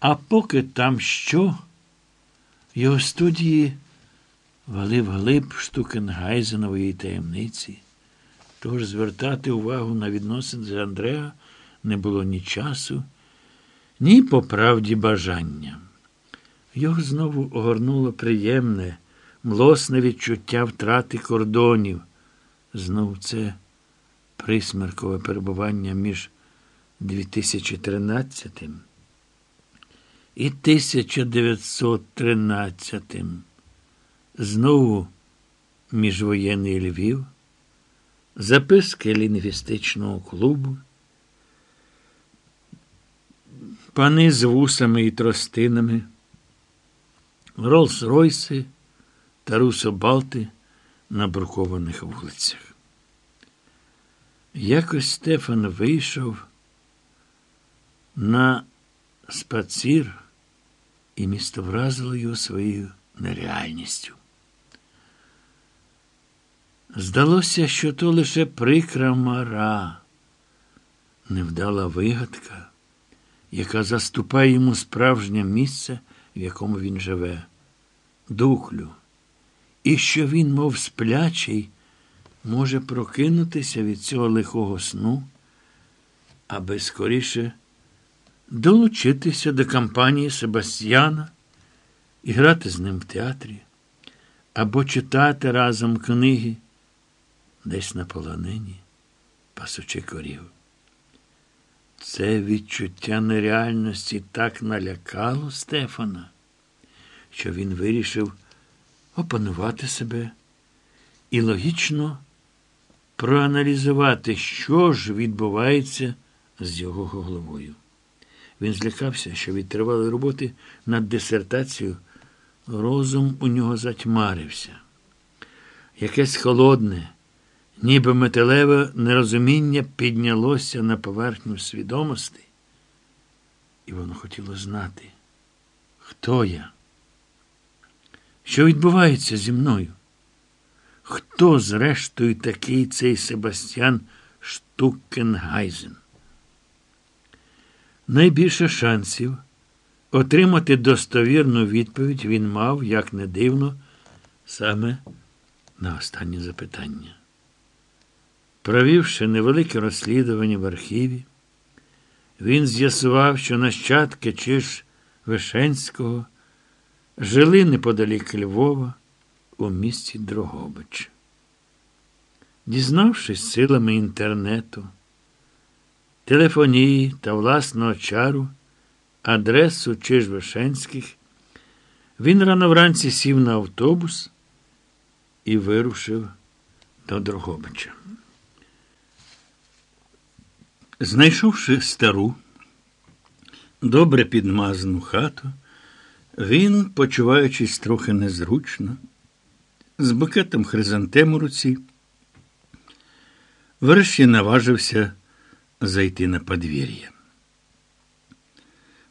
А поки там що, його студії валив глиб штукенгайзенової таємниці. Тож звертати увагу на відносини з Андреа не було ні часу, ні по правді бажання. Його знову огорнуло приємне, млосне відчуття втрати кордонів. Знов це присмеркове перебування між 2013 і 1913. Знову міжвоєнний Львів, записки лінгвістичного клубу, пани з вусами і тростинами, Роллс-Ройси та русобалти на брукованих вулицях. Якось Стефан вийшов на спацір, і місто вразило його своєю нереальністю. Здалося, що то лише прикра мара, невдала вигадка, яка заступає йому справжнє місце, в якому він живе, духлю, і що він, мов сплячий, може прокинутися від цього лихого сну, аби скоріше долучитися до кампанії Себастьяна і грати з ним в театрі, або читати разом книги десь на полонині, пасучи корів. Це відчуття нереальності так налякало Стефана, що він вирішив опанувати себе і логічно проаналізувати, що ж відбувається з його головою. Він злякався, що від тривалої роботи над дисертацією розум у нього затьмарився. Якесь холодне, ніби металеве нерозуміння піднялося на поверхню свідомості, і воно хотіло знати, хто я, що відбувається зі мною. Хто, зрештою, такий цей Себастьян Штукенгайзен? Найбільше шансів отримати достовірну відповідь він мав, як не дивно, саме на останнє запитання. Провівши невелике розслідування в архіві, він з'ясував, що нащадки Чиж Вишенського жили неподалік Львова у місті Дрогобич. Дізнавшись силами інтернету, телефонії та власного чару, адресу Чижвишенських, він рано вранці сів на автобус і вирушив до Дрогобича. Знайшовши стару, добре підмазану хату, він, почуваючись трохи незручно, з букетом хризантем у руці, врешті наважився зайти на подвір'я.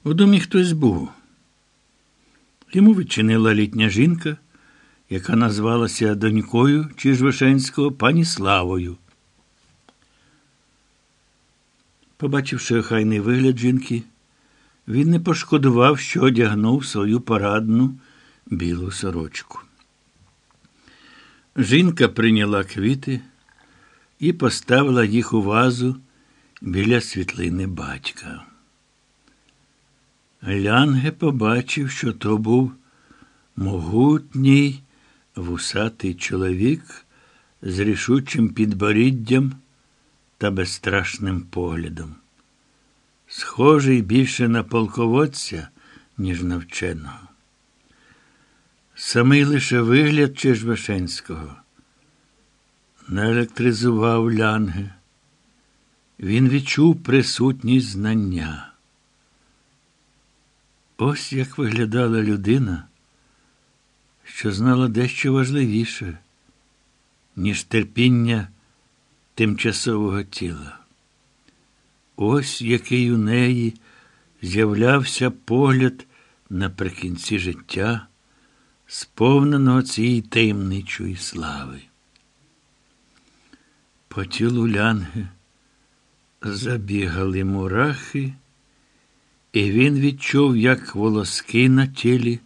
У домі хтось був. Йому відчинила літня жінка, яка назвалася донькою Чижвишенського пані Славою. Побачивши охайний вигляд жінки, він не пошкодував, що одягнув свою парадну білу сорочку. Жінка прийняла квіти і поставила їх у вазу біля світлини батька. Лянге побачив, що то був могутній вусатий чоловік з рішучим підборіддям та безстрашним поглядом. Схожий більше на полководця, ніж на вченого. Самий лише вигляд Чижбашенського наелектризував лянги. Він відчув присутність знання. Ось як виглядала людина, що знала дещо важливіше, ніж терпіння тимчасового тіла. Ось який у неї з'являвся погляд наприкінці життя, сповненого цієї таємничої слави. По тілу лянги забігали мурахи, і він відчув, як волоски на тілі